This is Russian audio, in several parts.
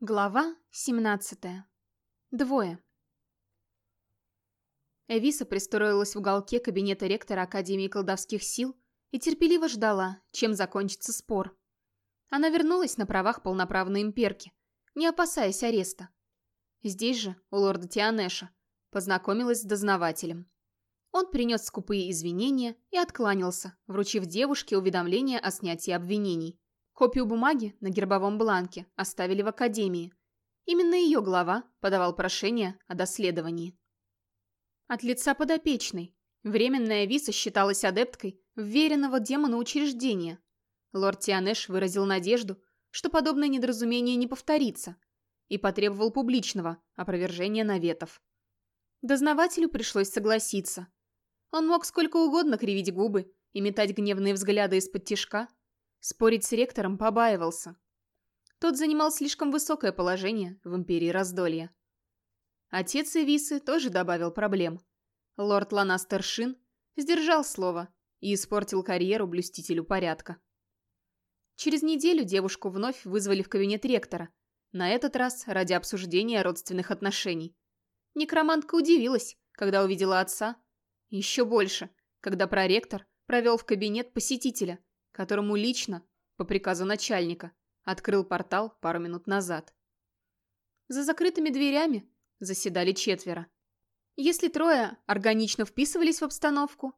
Глава 17. Двое. Эвиса пристроилась в уголке кабинета ректора Академии колдовских сил и терпеливо ждала, чем закончится спор. Она вернулась на правах полноправной имперки, не опасаясь ареста. Здесь же, у лорда Тианеша, познакомилась с дознавателем. Он принес скупые извинения и откланялся, вручив девушке уведомление о снятии обвинений. Копию бумаги на гербовом бланке оставили в академии. Именно ее глава подавал прошение о доследовании. От лица подопечной. Временная виса считалась адепткой вверенного демону учреждения. Лорд Тианеш выразил надежду, что подобное недоразумение не повторится, и потребовал публичного опровержения наветов. Дознавателю пришлось согласиться. Он мог сколько угодно кривить губы и метать гневные взгляды из-под тишка, Спорить с ректором побаивался. Тот занимал слишком высокое положение в империи раздолья. Отец Эвисы тоже добавил проблем. Лорд Ланастершин сдержал слово и испортил карьеру блюстителю порядка. Через неделю девушку вновь вызвали в кабинет ректора, на этот раз ради обсуждения родственных отношений. Некромантка удивилась, когда увидела отца. Еще больше, когда проректор провел в кабинет посетителя, которому лично, по приказу начальника, открыл портал пару минут назад. За закрытыми дверями заседали четверо. Если трое органично вписывались в обстановку,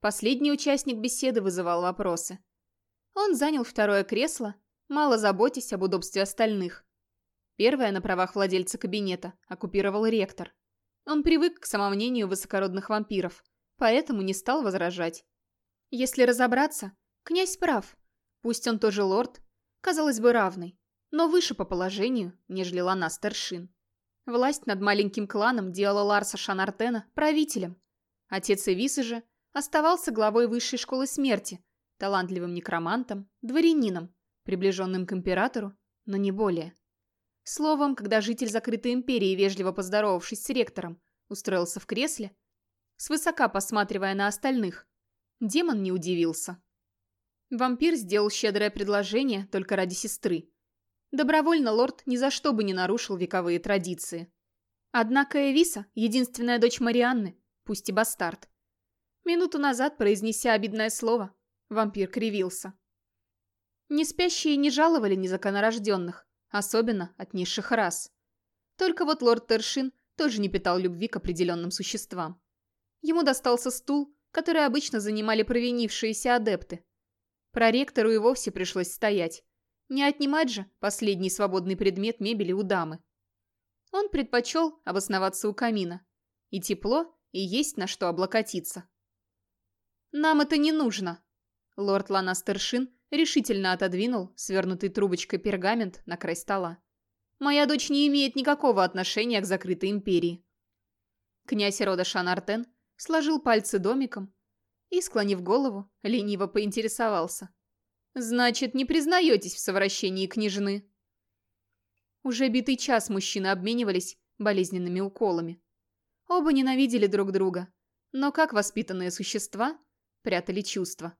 последний участник беседы вызывал вопросы. Он занял второе кресло, мало заботясь об удобстве остальных. Первое на правах владельца кабинета оккупировал ректор. Он привык к самомнению высокородных вампиров, поэтому не стал возражать. Если разобраться, Князь прав. Пусть он тоже лорд, казалось бы, равный, но выше по положению, нежели Лана Старшин. Власть над маленьким кланом делала Ларса Шанартена правителем. Отец Эвисы же оставался главой высшей школы смерти, талантливым некромантом, дворянином, приближенным к императору, но не более. Словом, когда житель закрытой империи, вежливо поздоровавшись с ректором, устроился в кресле, свысока посматривая на остальных, демон не удивился. Вампир сделал щедрое предложение только ради сестры. Добровольно лорд ни за что бы не нарушил вековые традиции. Однако Эвиса – единственная дочь Марианны, пусть и бастард. Минуту назад, произнеся обидное слово, вампир кривился. Не спящие не жаловали незаконорожденных, особенно от низших рас. Только вот лорд Тершин тоже не питал любви к определенным существам. Ему достался стул, который обычно занимали провинившиеся адепты – Проректору и вовсе пришлось стоять. Не отнимать же последний свободный предмет мебели у дамы. Он предпочел обосноваться у камина. И тепло, и есть на что облокотиться. «Нам это не нужно!» Лорд Ланастершин решительно отодвинул свернутый трубочкой пергамент на край стола. «Моя дочь не имеет никакого отношения к закрытой империи». Князь рода Шанартен сложил пальцы домиком и, склонив голову, лениво поинтересовался. «Значит, не признаетесь в совращении княжны?» Уже битый час мужчины обменивались болезненными уколами. Оба ненавидели друг друга, но как воспитанные существа прятали чувства.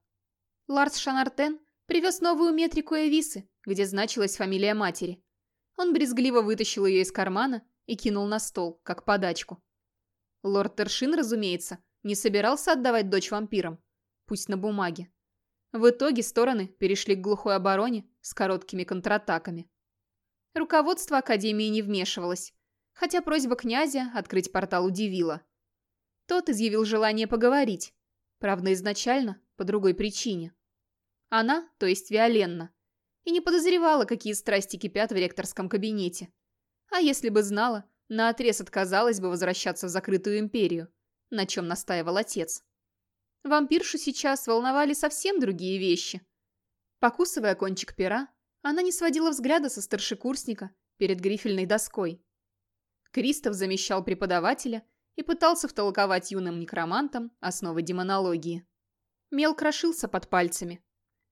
Ларс Шанартен привез новую метрику Эвисы, где значилась фамилия матери. Он брезгливо вытащил ее из кармана и кинул на стол, как подачку. Лорд Тершин, разумеется, не собирался отдавать дочь вампирам, пусть на бумаге. В итоге стороны перешли к глухой обороне с короткими контратаками. Руководство Академии не вмешивалось, хотя просьба князя открыть портал удивила. Тот изъявил желание поговорить, правда изначально по другой причине. Она, то есть Виоленна, и не подозревала, какие страсти кипят в ректорском кабинете. А если бы знала, наотрез отказалась бы возвращаться в закрытую империю на чем настаивал отец. Вампиршу сейчас волновали совсем другие вещи. Покусывая кончик пера, она не сводила взгляда со старшекурсника перед грифельной доской. Кристоф замещал преподавателя и пытался втолковать юным некромантам основы демонологии. Мел крошился под пальцами.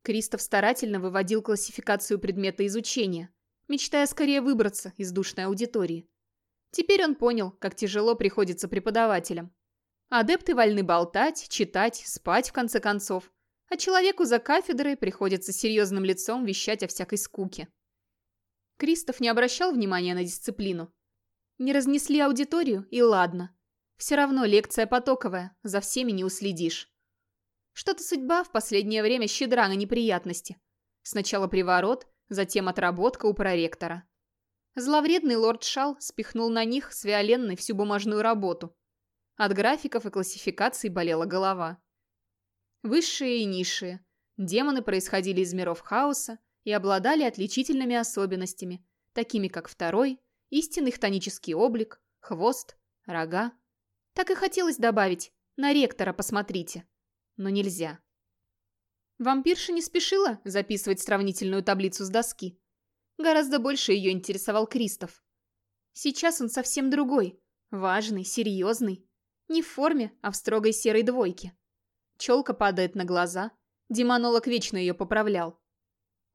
Кристоф старательно выводил классификацию предмета изучения, мечтая скорее выбраться из душной аудитории. Теперь он понял, как тяжело приходится преподавателям. Адепты вольны болтать, читать, спать в конце концов, а человеку за кафедрой приходится серьезным лицом вещать о всякой скуке. Кристоф не обращал внимания на дисциплину. Не разнесли аудиторию, и ладно. Все равно лекция потоковая, за всеми не уследишь. Что-то судьба в последнее время щедра на неприятности. Сначала приворот, затем отработка у проректора. Зловредный лорд Шал спихнул на них с Виоленной всю бумажную работу. От графиков и классификаций болела голова. Высшие и низшие. Демоны происходили из миров хаоса и обладали отличительными особенностями, такими как второй, истинный хтонический облик, хвост, рога. Так и хотелось добавить «на ректора посмотрите». Но нельзя. Вампирша не спешила записывать сравнительную таблицу с доски. Гораздо больше ее интересовал Кристоф. Сейчас он совсем другой. Важный, серьезный. Не в форме, а в строгой серой двойке. Челка падает на глаза. Демонолог вечно ее поправлял.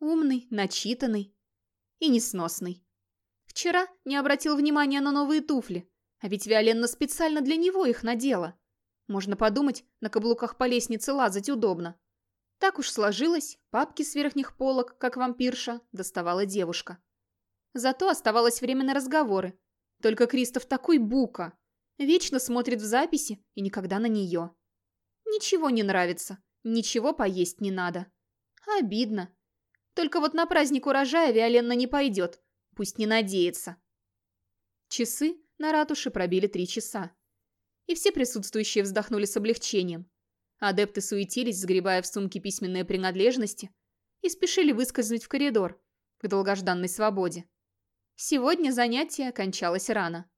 Умный, начитанный и несносный. Вчера не обратил внимания на новые туфли, а ведь Виоленна специально для него их надела. Можно подумать, на каблуках по лестнице лазать удобно. Так уж сложилось, папки с верхних полок, как вампирша, доставала девушка. Зато оставалось время на разговоры. Только Кристоф такой бука. Вечно смотрит в записи и никогда на нее. Ничего не нравится, ничего поесть не надо. Обидно. Только вот на праздник урожая Виоленна не пойдет, пусть не надеется. Часы на ратуше пробили три часа. И все присутствующие вздохнули с облегчением. Адепты суетились, сгребая в сумки письменные принадлежности, и спешили выскользнуть в коридор, к долгожданной свободе. Сегодня занятие кончалось рано.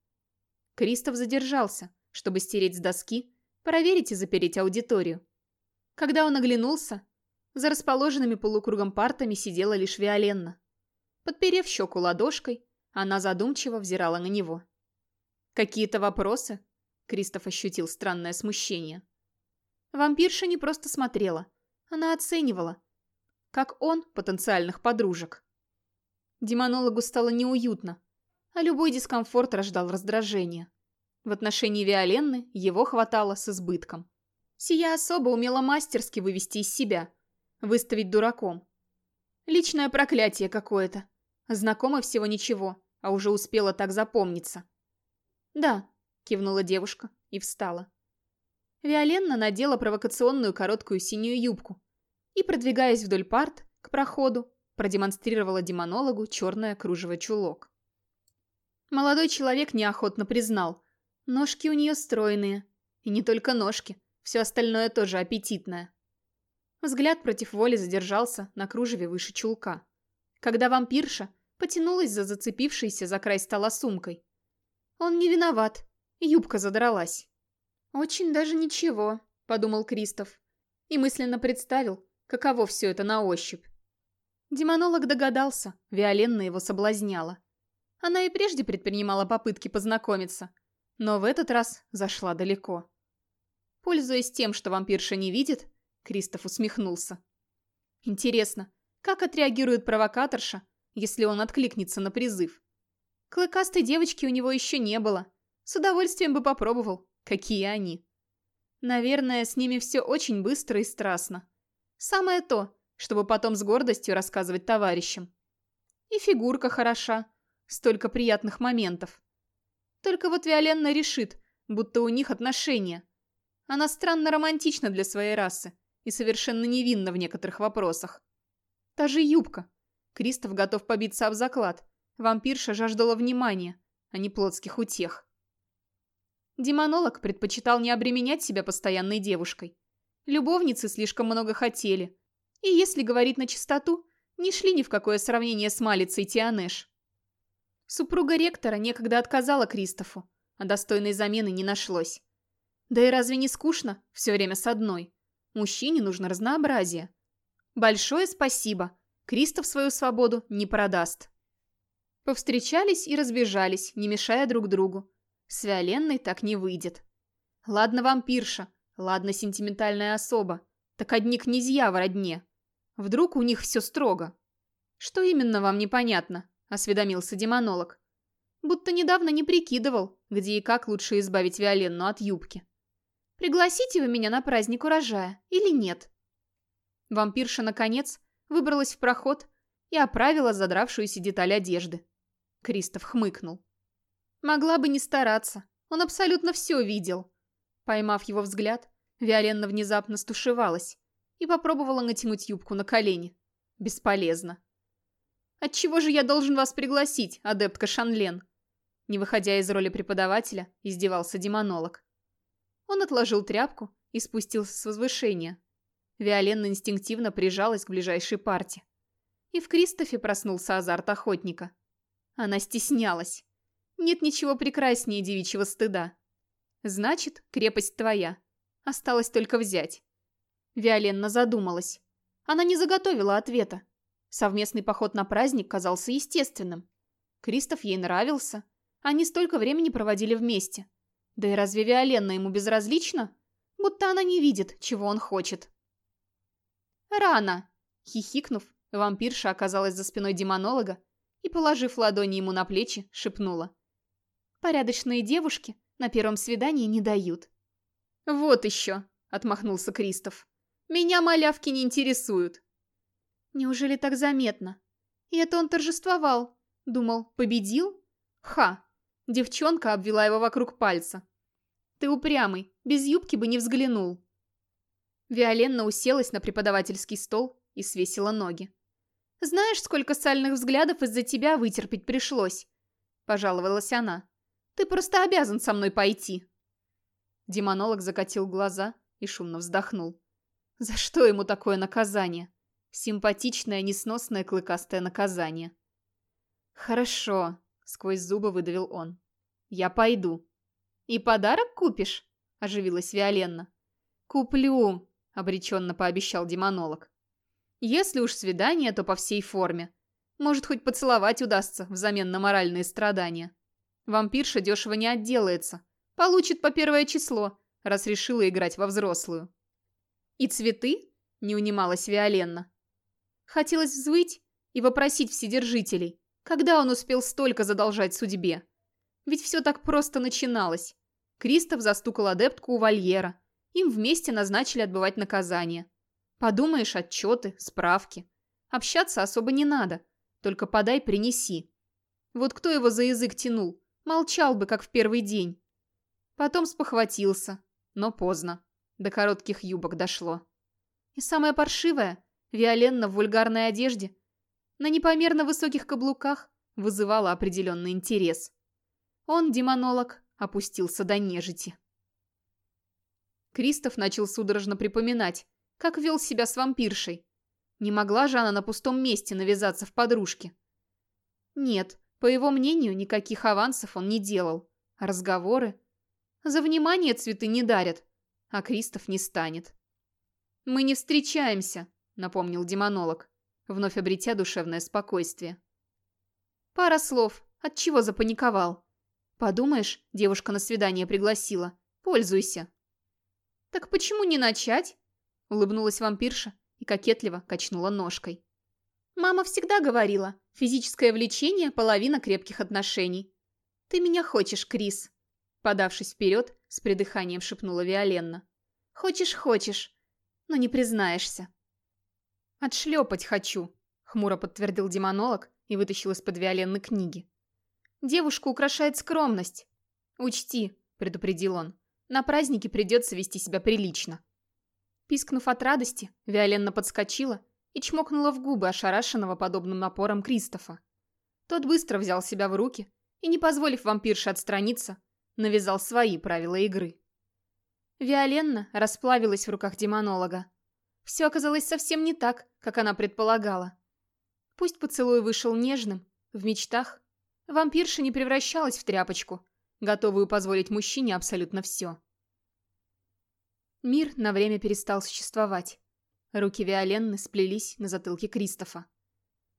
Кристоф задержался, чтобы стереть с доски, проверить и запереть аудиторию. Когда он оглянулся, за расположенными полукругом партами сидела лишь Виоленна. Подперев щеку ладошкой, она задумчиво взирала на него. «Какие-то вопросы?» Кристоф ощутил странное смущение. Вампирша не просто смотрела, она оценивала, как он потенциальных подружек. Демонологу стало неуютно, а любой дискомфорт рождал раздражение. В отношении Виоленны его хватало с избытком. Сия особо умела мастерски вывести из себя, выставить дураком. Личное проклятие какое-то. Знакомо всего ничего, а уже успела так запомниться. «Да», — кивнула девушка и встала. Виоленна надела провокационную короткую синюю юбку и, продвигаясь вдоль парт к проходу, продемонстрировала демонологу черное кружево чулок. Молодой человек неохотно признал, ножки у нее стройные, и не только ножки, все остальное тоже аппетитное. Взгляд против воли задержался на кружеве выше чулка, когда вампирша потянулась за зацепившейся за край стола сумкой. Он не виноват, юбка задралась. «Очень даже ничего», — подумал Кристоф. И мысленно представил, каково все это на ощупь. Демонолог догадался, Виоленна его соблазняла. Она и прежде предпринимала попытки познакомиться, но в этот раз зашла далеко. Пользуясь тем, что вампирша не видит, Кристоф усмехнулся. Интересно, как отреагирует провокаторша, если он откликнется на призыв? Клыкастой девочки у него еще не было. С удовольствием бы попробовал, Какие они. Наверное, с ними все очень быстро и страстно. Самое то, чтобы потом с гордостью рассказывать товарищам. И фигурка хороша. Столько приятных моментов. Только вот Виоленна решит, будто у них отношения. Она странно романтична для своей расы и совершенно невинна в некоторых вопросах. Та же юбка. Кристоф готов побиться об заклад. Вампирша жаждала внимания, а не плотских утех. Демонолог предпочитал не обременять себя постоянной девушкой. Любовницы слишком много хотели. И если говорить на чистоту, не шли ни в какое сравнение с Малицей Тианеш. Супруга ректора некогда отказала Кристофу, а достойной замены не нашлось. Да и разве не скучно все время с одной? Мужчине нужно разнообразие. Большое спасибо. Кристоф свою свободу не продаст. Повстречались и разбежались, не мешая друг другу. С Виоленной так не выйдет. Ладно вампирша, ладно сентиментальная особа, так одни князья в родне. Вдруг у них все строго. Что именно вам непонятно? Осведомился демонолог. Будто недавно не прикидывал, где и как лучше избавить Виоленну от юбки. Пригласите вы меня на праздник урожая или нет? Вампирша, наконец, выбралась в проход и оправила задравшуюся деталь одежды. Кристоф хмыкнул. Могла бы не стараться, он абсолютно все видел. Поймав его взгляд, Виоленна внезапно стушевалась и попробовала натянуть юбку на колени. Бесполезно. «Отчего же я должен вас пригласить, адептка Шанлен?» Не выходя из роли преподавателя, издевался демонолог. Он отложил тряпку и спустился с возвышения. Виоленна инстинктивно прижалась к ближайшей парте. И в Кристофе проснулся азарт охотника. Она стеснялась. Нет ничего прекраснее девичьего стыда. Значит, крепость твоя. Осталось только взять. Виоленна задумалась. Она не заготовила ответа. Совместный поход на праздник казался естественным. Кристоф ей нравился. Они столько времени проводили вместе. Да и разве Виоленна ему безразлична? Будто она не видит, чего он хочет. «Рано!» Хихикнув, вампирша оказалась за спиной демонолога и, положив ладони ему на плечи, шепнула. «Порядочные девушки на первом свидании не дают». «Вот еще!» — отмахнулся Кристоф. «Меня малявки не интересуют». Неужели так заметно? И это он торжествовал. Думал, победил? Ха! Девчонка обвела его вокруг пальца. Ты упрямый, без юбки бы не взглянул. Виоленна уселась на преподавательский стол и свесила ноги. «Знаешь, сколько сальных взглядов из-за тебя вытерпеть пришлось?» – пожаловалась она. «Ты просто обязан со мной пойти». Демонолог закатил глаза и шумно вздохнул. «За что ему такое наказание? Симпатичное, несносное, клыкастое наказание». «Хорошо», – сквозь зубы выдавил он. «Я пойду». «И подарок купишь?» – оживилась Виоленна. «Куплю», обреченно пообещал демонолог. Если уж свидание, то по всей форме. Может, хоть поцеловать удастся взамен на моральные страдания. Вампирша дешево не отделается. Получит по первое число, раз решила играть во взрослую. «И цветы?» – не унималась Виоленна. Хотелось взвыть и вопросить вседержителей, когда он успел столько задолжать судьбе. Ведь все так просто начиналось. Кристоф застукал адептку у вольера – им вместе назначили отбывать наказание. Подумаешь, отчеты, справки. Общаться особо не надо. Только подай, принеси. Вот кто его за язык тянул? Молчал бы, как в первый день. Потом спохватился. Но поздно. До коротких юбок дошло. И самое паршивое, Виоленна в вульгарной одежде, на непомерно высоких каблуках, вызывала определенный интерес. Он, демонолог, опустился до нежити. Кристоф начал судорожно припоминать, как вел себя с вампиршей. Не могла же она на пустом месте навязаться в подружке. Нет, по его мнению, никаких авансов он не делал. разговоры? За внимание цветы не дарят, а Кристоф не станет. «Мы не встречаемся», — напомнил демонолог, вновь обретя душевное спокойствие. Пара слов. От чего запаниковал? Подумаешь, девушка на свидание пригласила. Пользуйся. «Так почему не начать?» — улыбнулась вампирша и кокетливо качнула ножкой. «Мама всегда говорила, физическое влечение — половина крепких отношений. Ты меня хочешь, Крис?» Подавшись вперед, с придыханием шепнула Виоленна. «Хочешь, хочешь, но не признаешься». «Отшлепать хочу», — хмуро подтвердил демонолог и вытащил из-под Виоленны книги. «Девушку украшает скромность. Учти», — предупредил он, на празднике придется вести себя прилично. Пискнув от радости, Виоленна подскочила и чмокнула в губы ошарашенного подобным напором Кристофа. Тот быстро взял себя в руки и, не позволив вампирше отстраниться, навязал свои правила игры. Виоленна расплавилась в руках демонолога. Все оказалось совсем не так, как она предполагала. Пусть поцелуй вышел нежным, в мечтах, вампирша не превращалась в тряпочку, готовую позволить мужчине абсолютно все. Мир на время перестал существовать. Руки Виоленны сплелись на затылке Кристофа.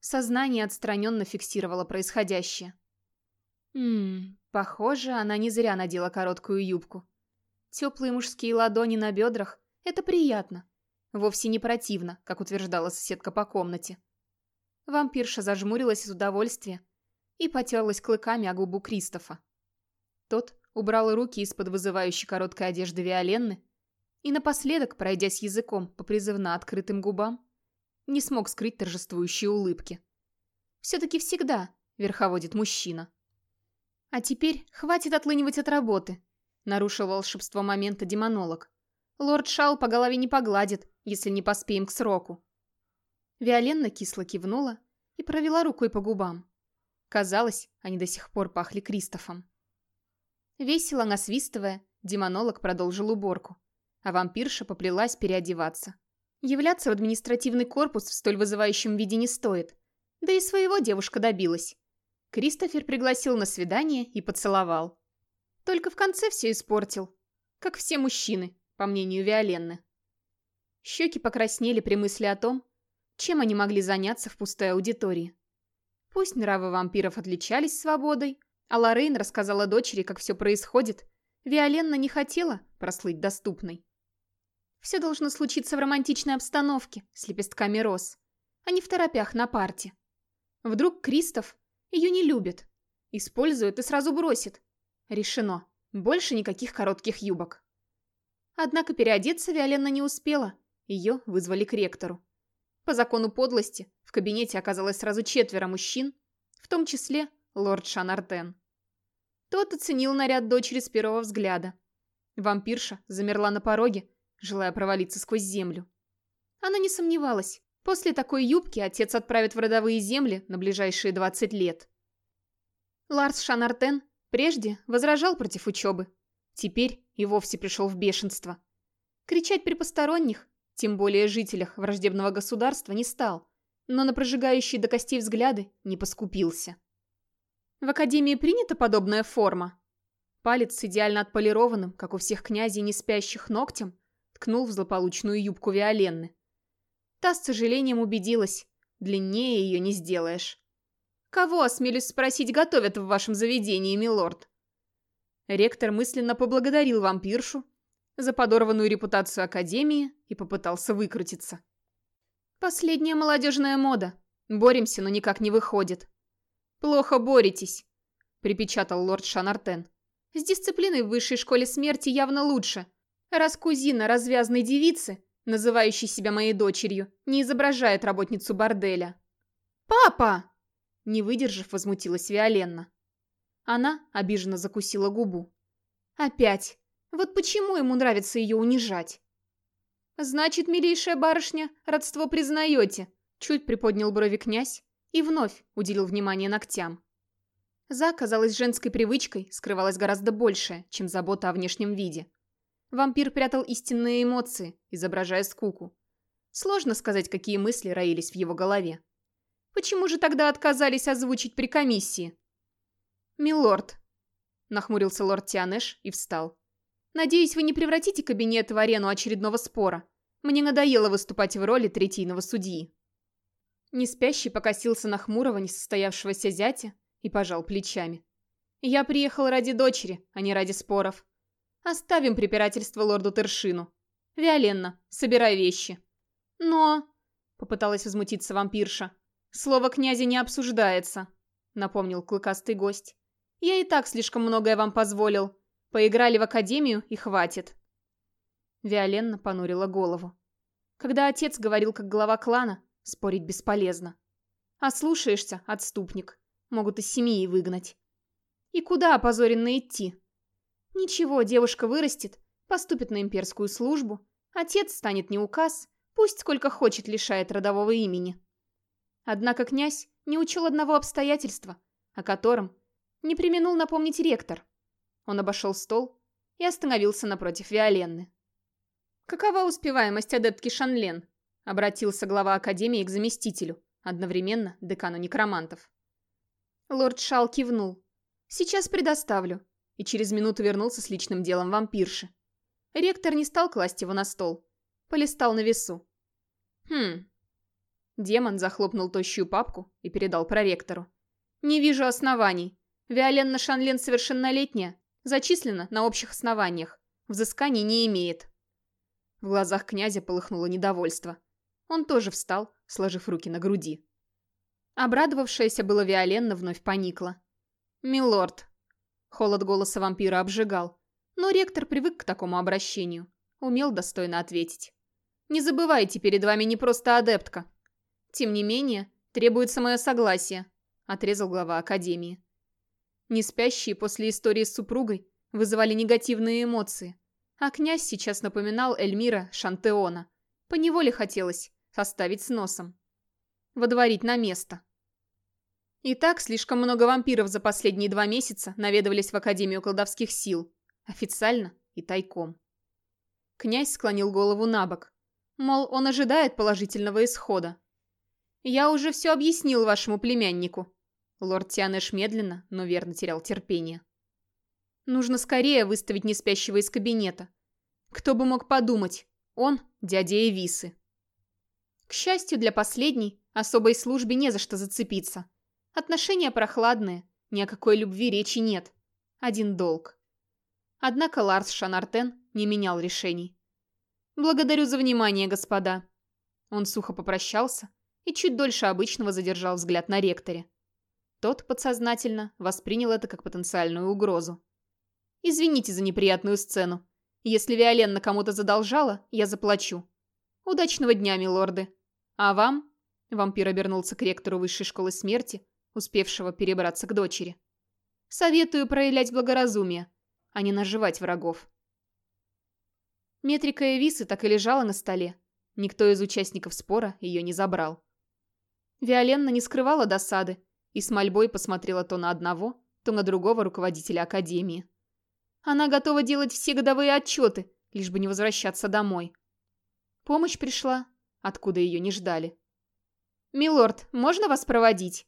Сознание отстраненно фиксировало происходящее. Ммм, похоже, она не зря надела короткую юбку. Теплые мужские ладони на бедрах – это приятно. Вовсе не противно, как утверждала соседка по комнате. Вампирша зажмурилась из удовольствия и потерлась клыками о губу Кристофа. Тот убрал руки из-под вызывающей короткой одежды Виоленны и напоследок, пройдясь языком по призывно открытым губам, не смог скрыть торжествующие улыбки. Все-таки всегда верховодит мужчина. А теперь хватит отлынивать от работы, нарушил волшебство момента демонолог. Лорд Шал по голове не погладит, если не поспеем к сроку. Виоленна кисло кивнула и провела рукой по губам. Казалось, они до сих пор пахли Кристофом. Весело насвистывая, демонолог продолжил уборку, а вампирша поплелась переодеваться. Являться в административный корпус в столь вызывающем виде не стоит. Да и своего девушка добилась. Кристофер пригласил на свидание и поцеловал. Только в конце все испортил. Как все мужчины, по мнению Виоленны. Щеки покраснели при мысли о том, чем они могли заняться в пустой аудитории. Пусть нравы вампиров отличались свободой, а Лоррейн рассказала дочери, как все происходит, Виоленна не хотела прослыть доступной. Все должно случиться в романтичной обстановке, с лепестками роз, а не в торопях на парте. Вдруг Кристоф ее не любит, использует и сразу бросит. Решено. Больше никаких коротких юбок. Однако переодеться Виоленна не успела. Ее вызвали к ректору. По закону подлости в кабинете оказалось сразу четверо мужчин, в том числе лорд Шанартен. Тот оценил наряд дочери с первого взгляда. Вампирша замерла на пороге, желая провалиться сквозь землю. Она не сомневалась. После такой юбки отец отправит в родовые земли на ближайшие 20 лет. Ларс Шанартен прежде возражал против учебы. Теперь и вовсе пришел в бешенство. Кричать при посторонних, тем более жителях враждебного государства, не стал, но на прожигающие до костей взгляды не поскупился. В Академии принята подобная форма. Палец с идеально отполированным, как у всех князей не спящих ногтем, ткнул в злополучную юбку Виоленны. Та с сожалением убедилась, длиннее ее не сделаешь. «Кого, осмелюсь спросить, готовят в вашем заведении, милорд?» Ректор мысленно поблагодарил вампиршу за подорванную репутацию Академии и попытался выкрутиться. «Последняя молодежная мода. Боремся, но никак не выходит. «Плохо боретесь», — припечатал лорд Шанартен. «С дисциплиной в высшей школе смерти явно лучше. Раз кузина развязной девицы, называющей себя моей дочерью, не изображает работницу борделя». «Папа!» — не выдержав, возмутилась Виоленна. Она обиженно закусила губу. «Опять! Вот почему ему нравится ее унижать?» «Значит, милейшая барышня, родство признаете?» Чуть приподнял брови князь, и вновь уделил внимание ногтям. За, казалось, женской привычкой скрывалось гораздо большее, чем забота о внешнем виде. Вампир прятал истинные эмоции, изображая скуку. Сложно сказать, какие мысли роились в его голове. Почему же тогда отказались озвучить при комиссии? «Милорд», — нахмурился лорд Тианеш и встал. «Надеюсь, вы не превратите кабинет в арену очередного спора. Мне надоело выступать в роли третийного судьи». Неспящий покосился на хмурого, несостоявшегося зятя и пожал плечами. «Я приехал ради дочери, а не ради споров. Оставим препирательство лорду Тершину. Виоленна, собирай вещи». «Но...» — попыталась возмутиться вампирша. «Слово князя не обсуждается», — напомнил клыкастый гость. «Я и так слишком многое вам позволил. Поиграли в академию и хватит». Виоленна понурила голову. Когда отец говорил как глава клана, Спорить бесполезно. А слушаешься, отступник. Могут из семьи выгнать. И куда опозоренно идти? Ничего, девушка вырастет, поступит на имперскую службу, отец станет не указ, пусть сколько хочет лишает родового имени. Однако князь не учел одного обстоятельства, о котором не применул напомнить ректор. Он обошел стол и остановился напротив Виоленны. «Какова успеваемость адептки Шанлен?» Обратился глава Академии к заместителю, одновременно декану некромантов. Лорд Шал кивнул. «Сейчас предоставлю», и через минуту вернулся с личным делом вампирши. Ректор не стал класть его на стол. Полистал на весу. «Хм...» Демон захлопнул тощую папку и передал проректору. «Не вижу оснований. Виоленна Шанлен совершеннолетняя, зачислена на общих основаниях. Взысканий не имеет». В глазах князя полыхнуло недовольство. Он тоже встал, сложив руки на груди. Обрадовавшаяся была Виоленна вновь поникла. «Милорд!» Холод голоса вампира обжигал, но ректор привык к такому обращению. Умел достойно ответить. «Не забывайте, перед вами не просто адептка. Тем не менее, Требуется мое согласие», — отрезал глава Академии. Неспящие после истории с супругой вызывали негативные эмоции, а князь сейчас напоминал Эльмира Шантеона. Поневоле хотелось составить с носом. Водворить на место. Итак, слишком много вампиров за последние два месяца наведывались в Академию колдовских сил. Официально и тайком. Князь склонил голову на бок. Мол, он ожидает положительного исхода. «Я уже все объяснил вашему племяннику». Лорд Тианеш медленно, но верно терял терпение. «Нужно скорее выставить неспящего из кабинета. Кто бы мог подумать, он дядя Эвисы». К счастью для последней, особой службе не за что зацепиться. Отношения прохладные, ни о какой любви речи нет. Один долг. Однако Ларс Шанартен не менял решений. «Благодарю за внимание, господа». Он сухо попрощался и чуть дольше обычного задержал взгляд на ректоре. Тот подсознательно воспринял это как потенциальную угрозу. «Извините за неприятную сцену. Если Виоленна кому-то задолжала, я заплачу. Удачного дня, милорды. А вам?» Вампир обернулся к ректору высшей школы смерти, успевшего перебраться к дочери. «Советую проявлять благоразумие, а не наживать врагов». Метрика Эвисы так и лежала на столе. Никто из участников спора ее не забрал. Виоленна не скрывала досады и с мольбой посмотрела то на одного, то на другого руководителя академии. Она готова делать все годовые отчеты, лишь бы не возвращаться домой. Помощь пришла, откуда ее не ждали. «Милорд, можно вас проводить?»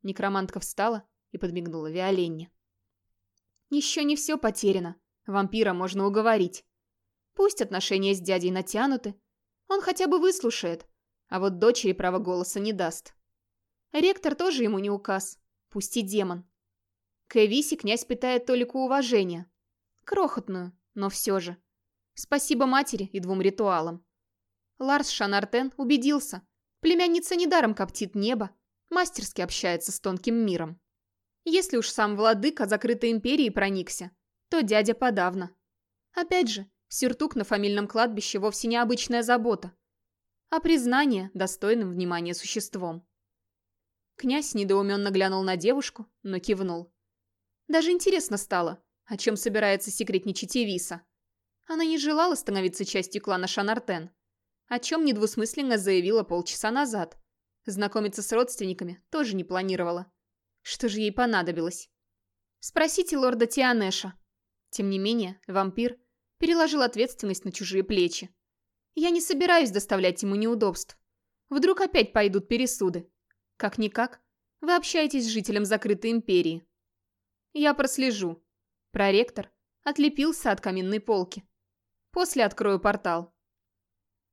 Некромантка встала и подмигнула Виоленне. «Еще не все потеряно. Вампира можно уговорить. Пусть отношения с дядей натянуты. Он хотя бы выслушает, а вот дочери права голоса не даст. Ректор тоже ему не указ. Пусть и демон. К Эвисе князь питает толику уважения. Крохотную, но все же. Спасибо матери и двум ритуалам. Ларс Шанартен убедился. Племянница недаром коптит небо, мастерски общается с тонким миром. Если уж сам владыка закрытой империи проникся, то дядя подавно. Опять же, сюртук на фамильном кладбище вовсе не обычная забота а признание достойным внимания существом. Князь недоуменно глянул на девушку, но кивнул. Даже интересно стало, о чем собирается секретничать Эвиса. Она не желала становиться частью клана Шанартен, о чем недвусмысленно заявила полчаса назад. Знакомиться с родственниками тоже не планировала. Что же ей понадобилось? Спросите лорда Тианеша. Тем не менее, вампир переложил ответственность на чужие плечи. Я не собираюсь доставлять ему неудобств. Вдруг опять пойдут пересуды. Как-никак, вы общаетесь с жителем закрытой империи. Я прослежу. Проректор отлепился от каминной полки. После открою портал.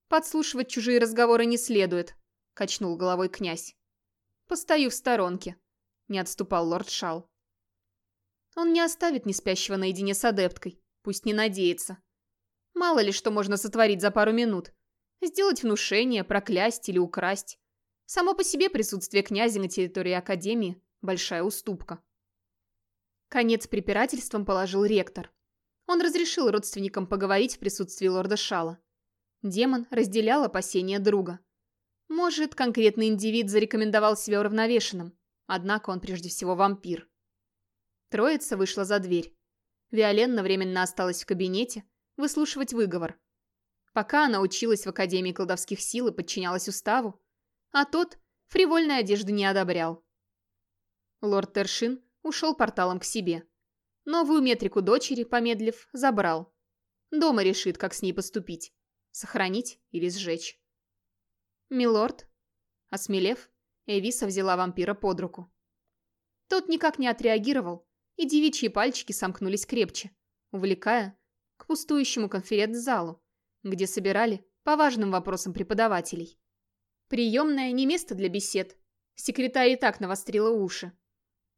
Подслушивать чужие разговоры не следует, качнул головой князь. Постою в сторонке, не отступал лорд Шал. Он не оставит неспящего наедине с адепткой, пусть не надеется. Мало ли что можно сотворить за пару минут. Сделать внушение, проклясть или украсть. Само по себе присутствие князя на территории Академии – большая уступка. Конец препирательствам положил ректор. Он разрешил родственникам поговорить в присутствии лорда Шала. Демон разделял опасения друга. Может, конкретный индивид зарекомендовал себя уравновешенным, однако он прежде всего вампир. Троица вышла за дверь. Виоленна временно осталась в кабинете, выслушивать выговор. Пока она училась в Академии колдовских сил и подчинялась уставу, а тот фривольной одежды не одобрял. Лорд Тершин ушел порталом к себе. Новую метрику дочери, помедлив, забрал. Дома решит, как с ней поступить. Сохранить или сжечь. «Милорд?» Осмелев, Эвиса взяла вампира под руку. Тот никак не отреагировал, и девичьи пальчики сомкнулись крепче, увлекая к пустующему конференц-залу, где собирали по важным вопросам преподавателей. Приемная не место для бесед. Секретарь и так навострила уши.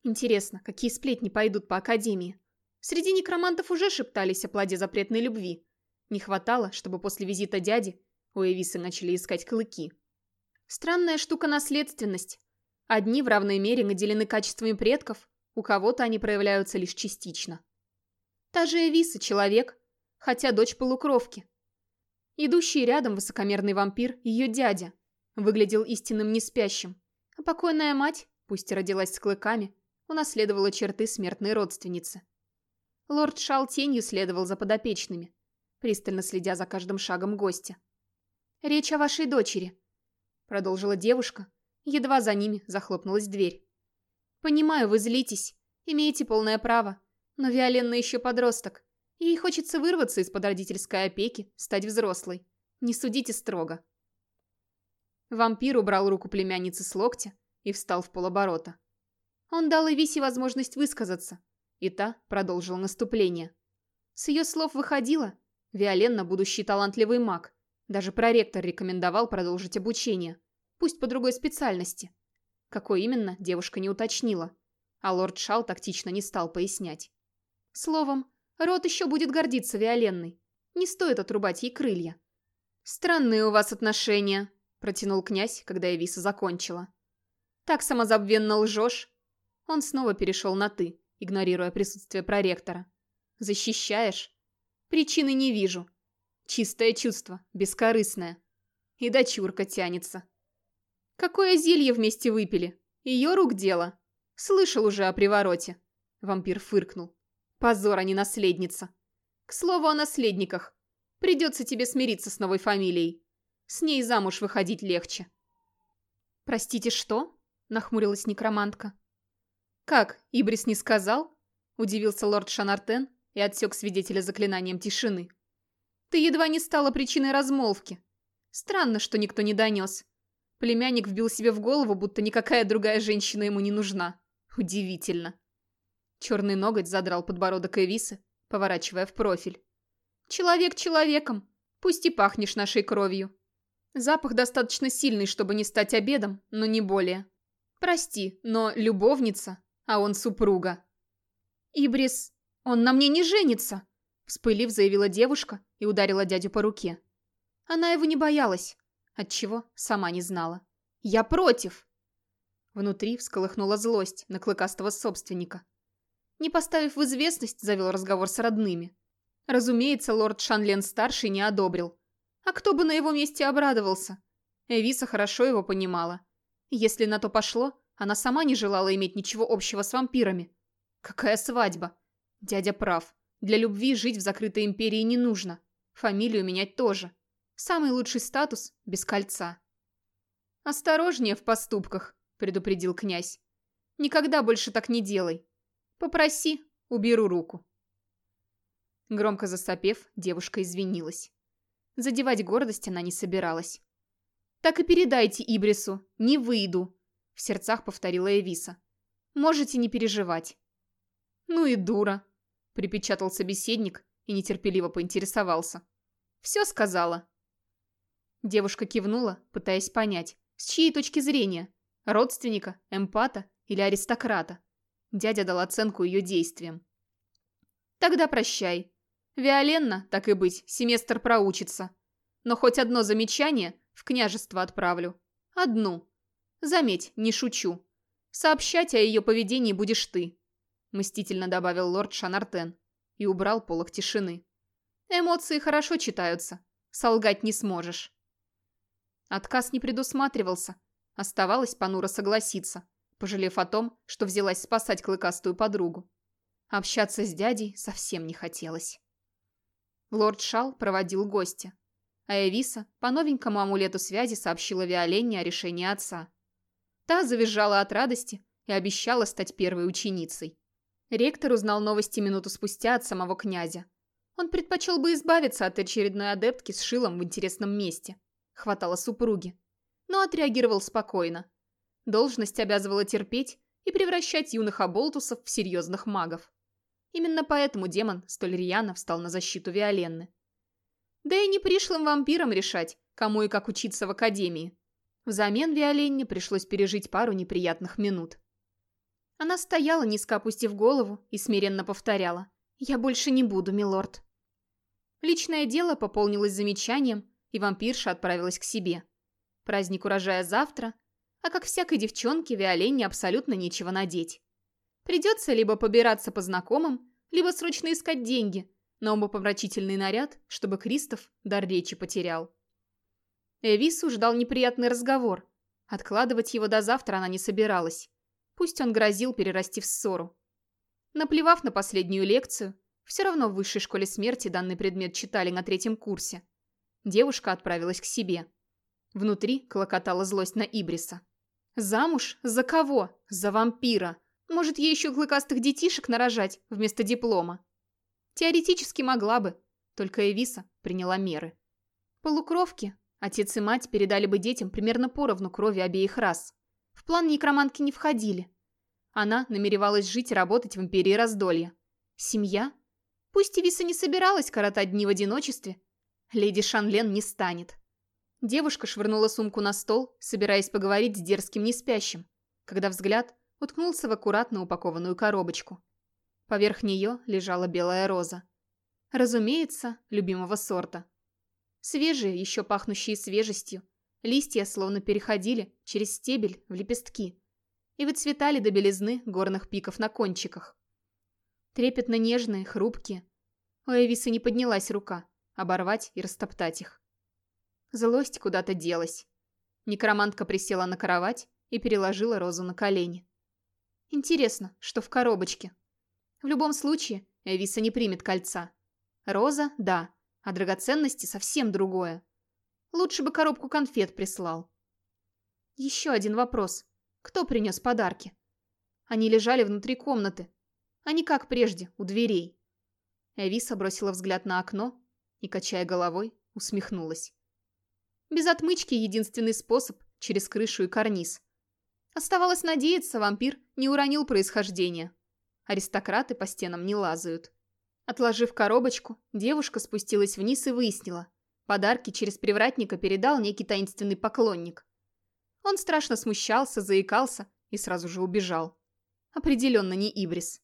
Интересно, какие сплетни пойдут по академии? Среди некромантов уже шептались о плоде запретной любви. Не хватало, чтобы после визита дяди у Эвисы начали искать клыки. Странная штука наследственность. Одни в равной мере наделены качествами предков, у кого-то они проявляются лишь частично. Та же Эвиса – человек, хотя дочь полукровки. Идущий рядом высокомерный вампир, ее дядя, выглядел истинным неспящим, А покойная мать, пусть и родилась с клыками, унаследовала черты смертной родственницы. Лорд Шал тенью следовал за подопечными, пристально следя за каждым шагом гостя. «Речь о вашей дочери», — продолжила девушка, едва за ними захлопнулась дверь. «Понимаю, вы злитесь, имеете полное право, но Виоленна еще подросток, ей хочется вырваться из-под родительской опеки, стать взрослой. Не судите строго». Вампир убрал руку племянницы с локтя и встал в полоборота. Он дал Эвисе возможность высказаться, и та продолжила наступление. С ее слов выходило, Виоленна – будущий талантливый маг. Даже проректор рекомендовал продолжить обучение, пусть по другой специальности. Какой именно, девушка не уточнила, а лорд Шал тактично не стал пояснять. Словом, род еще будет гордиться Виоленной. Не стоит отрубать ей крылья. «Странные у вас отношения», – протянул князь, когда Эвиса закончила. «Так самозабвенно лжешь, он снова перешел на «ты», игнорируя присутствие проректора. «Защищаешь?» «Причины не вижу. Чистое чувство, бескорыстное. И дочурка тянется». «Какое зелье вместе выпили? Ее рук дело. Слышал уже о привороте». Вампир фыркнул. «Позор, а не наследница. К слову о наследниках. Придется тебе смириться с новой фамилией. С ней замуж выходить легче». «Простите, что?» – нахмурилась некромантка. «Как, Ибрис не сказал?» – удивился лорд Шанартен и отсек свидетеля заклинанием тишины. «Ты едва не стала причиной размолвки. Странно, что никто не донес. Племянник вбил себе в голову, будто никакая другая женщина ему не нужна. Удивительно». Черный ноготь задрал подбородок Эвисы, поворачивая в профиль. «Человек человеком, пусть и пахнешь нашей кровью. Запах достаточно сильный, чтобы не стать обедом, но не более. Прости, но любовница а он супруга. «Ибрис, он на мне не женится!» Вспылив, заявила девушка и ударила дядю по руке. Она его не боялась. Отчего, сама не знала. «Я против!» Внутри всколыхнула злость на клыкастого собственника. Не поставив в известность, завел разговор с родными. Разумеется, лорд Шанлен-старший не одобрил. А кто бы на его месте обрадовался? Эвиса хорошо его понимала. Если на то пошло, она сама не желала иметь ничего общего с вампирами. Какая свадьба? Дядя прав. Для любви жить в закрытой империи не нужно. Фамилию менять тоже. Самый лучший статус – без кольца. «Осторожнее в поступках», – предупредил князь. «Никогда больше так не делай. Попроси, уберу руку». Громко засопев, девушка извинилась. Задевать гордость она не собиралась. «Так и передайте Ибрису, не выйду. В сердцах повторила Эвиса. «Можете не переживать». «Ну и дура», — припечатал собеседник и нетерпеливо поинтересовался. «Все сказала». Девушка кивнула, пытаясь понять, с чьей точки зрения – родственника, эмпата или аристократа. Дядя дал оценку ее действиям. «Тогда прощай. Виоленна, так и быть, семестр проучится. Но хоть одно замечание в княжество отправлю. Одну. Заметь, не шучу. Сообщать о ее поведении будешь ты», – мстительно добавил лорд Шанартен и убрал полок тишины. «Эмоции хорошо читаются. Солгать не сможешь». Отказ не предусматривался. Оставалось понуро согласиться, пожалев о том, что взялась спасать клыкастую подругу. Общаться с дядей совсем не хотелось. Лорд Шал проводил гостя, а Эвиса по новенькому амулету связи сообщила Виоленне о решении отца. Та завизжала от радости и обещала стать первой ученицей. Ректор узнал новости минуту спустя от самого князя. Он предпочел бы избавиться от очередной адептки с шилом в интересном месте. Хватало супруги. Но отреагировал спокойно. Должность обязывала терпеть и превращать юных оболтусов в серьезных магов. Именно поэтому демон столь рьяно встал на защиту Виоленны. Да и не пришлым вампирам решать, кому и как учиться в академии. Взамен Виоленне пришлось пережить пару неприятных минут. Она стояла, низко опустив голову, и смиренно повторяла. «Я больше не буду, милорд». Личное дело пополнилось замечанием, и вампирша отправилась к себе. Праздник урожая завтра, а как всякой девчонке Виоленне абсолютно нечего надеть. Придется либо побираться по знакомым, либо срочно искать деньги на умопомрачительный наряд, чтобы Кристоф дар речи потерял. Эвису ждал неприятный разговор, Откладывать его до завтра она не собиралась. Пусть он грозил перерасти в ссору. Наплевав на последнюю лекцию, все равно в высшей школе смерти данный предмет читали на третьем курсе. Девушка отправилась к себе. Внутри клокотала злость на Ибриса. Замуж? За кого? За вампира. Может, ей еще клыкастых детишек нарожать вместо диплома? Теоретически могла бы, только Эвиса приняла меры. Полукровки отец и мать передали бы детям примерно поровну крови обеих рас. В план некромантки не входили. Она намеревалась жить и работать в Империи Раздолья. Семья? Пусть Эвиса не собиралась коротать дни в одиночестве, леди Шанлен не станет. Девушка швырнула сумку на стол, собираясь поговорить с дерзким неспящим, когда взгляд уткнулся в аккуратно упакованную коробочку. Поверх нее лежала белая роза. Разумеется, любимого сорта. Свежие, еще пахнущие свежестью, листья словно переходили через стебель в лепестки и выцветали до белизны горных пиков на кончиках. Трепетно нежные, хрупкие. У Эвисы не поднялась рука, оборвать и растоптать их. Злость куда-то делась. Некромантка присела на кровать и переложила розу на колени. Интересно, что в коробочке? В любом случае, Эвиса не примет кольца. Роза – да, а драгоценности совсем другое. Лучше бы коробку конфет прислал. Еще один вопрос. Кто принес подарки? Они лежали внутри комнаты, а не как прежде, у дверей. Эвиса бросила взгляд на окно и, качая головой, усмехнулась. Без отмычки единственный способ через крышу и карниз. Оставалось надеяться, вампир не уронил происхождение. Аристократы по стенам не лазают. Отложив коробочку, девушка спустилась вниз и выяснила. Подарки через привратника передал некий таинственный поклонник. Он страшно смущался, заикался и сразу же убежал. Определенно не Ибрис.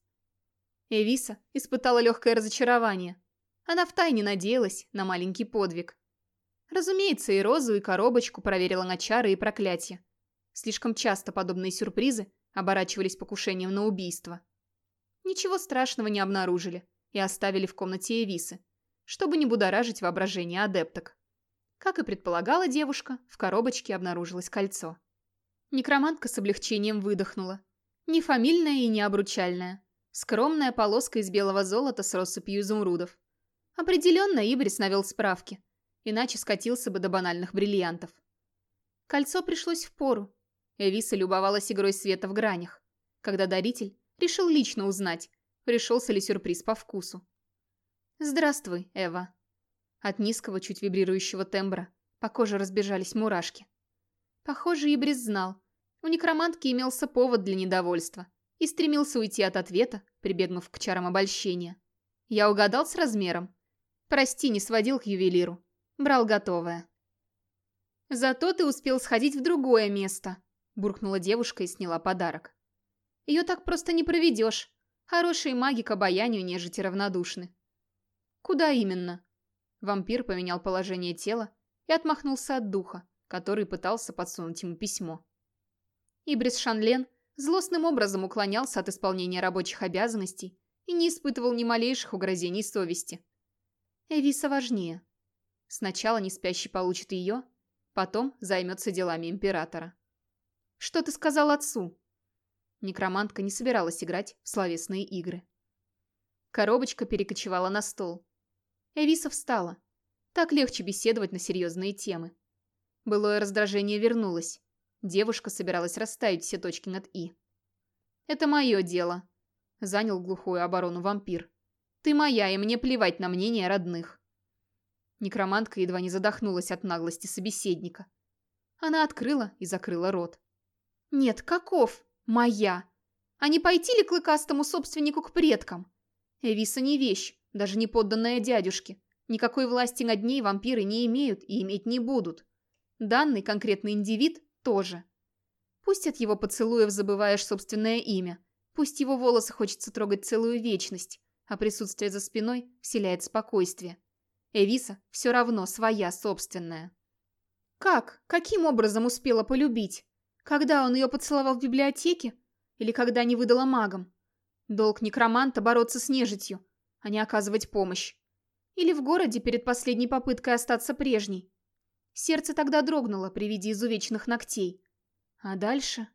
Эвиса испытала легкое разочарование. Она втайне надеялась на маленький подвиг. Разумеется, и розу, и коробочку проверила на чары и проклятия. Слишком часто подобные сюрпризы оборачивались покушением на убийство. Ничего страшного не обнаружили и оставили в комнате Эвисы, чтобы не будоражить воображение адепток. Как и предполагала девушка, в коробочке обнаружилось кольцо. Некромантка с облегчением выдохнула. Не фамильная и не обручальная. Скромная полоска из белого золота с россыпью изумрудов. Определенно Ибрис навел справки иначе скатился бы до банальных бриллиантов. Кольцо пришлось в пору. Эвиса любовалась игрой света в гранях, когда даритель решил лично узнать, пришелся ли сюрприз по вкусу. «Здравствуй, Эва». От низкого, чуть вибрирующего тембра по коже разбежались мурашки. Похоже, Ибрис знал. У некромантки имелся повод для недовольства и стремился уйти от ответа, прибегнув к чарам обольщения. Я угадал с размером. Прости, не сводил к ювелиру. Брал готовое. «Зато ты успел сходить в другое место», – буркнула девушка и сняла подарок. «Ее так просто не проведешь. Хорошие маги к обаянию нежити равнодушны». «Куда именно?» Вампир поменял положение тела и отмахнулся от духа, который пытался подсунуть ему письмо. Ибрис Шанлен злостным образом уклонялся от исполнения рабочих обязанностей и не испытывал ни малейших угрозений совести. Эвиса важнее. Сначала неспящий получит ее, потом займется делами императора. «Что ты сказал отцу?» Некромантка не собиралась играть в словесные игры. Коробочка перекочевала на стол. Эвиса встала. Так легче беседовать на серьезные темы. Былое раздражение вернулось. Девушка собиралась расставить все точки над «и». «Это мое дело», — занял глухую оборону вампир. «Ты моя, и мне плевать на мнение родных». Некромантка едва не задохнулась от наглости собеседника. Она открыла и закрыла рот. «Нет, каков? Моя! А не пойти ли клыкастому собственнику к предкам? Эвиса не вещь, даже не подданная дядюшке. Никакой власти над ней вампиры не имеют и иметь не будут. Данный конкретный индивид тоже. Пусть от его поцелуев забываешь собственное имя, пусть его волосы хочется трогать целую вечность, а присутствие за спиной вселяет спокойствие. Эвиса все равно своя собственная. Как? Каким образом успела полюбить? Когда он ее поцеловал в библиотеке? Или когда не выдала магам? Долг некроманта бороться с нежитью, а не оказывать помощь. Или в городе перед последней попыткой остаться прежней. Сердце тогда дрогнуло при виде изувеченных ногтей. А дальше?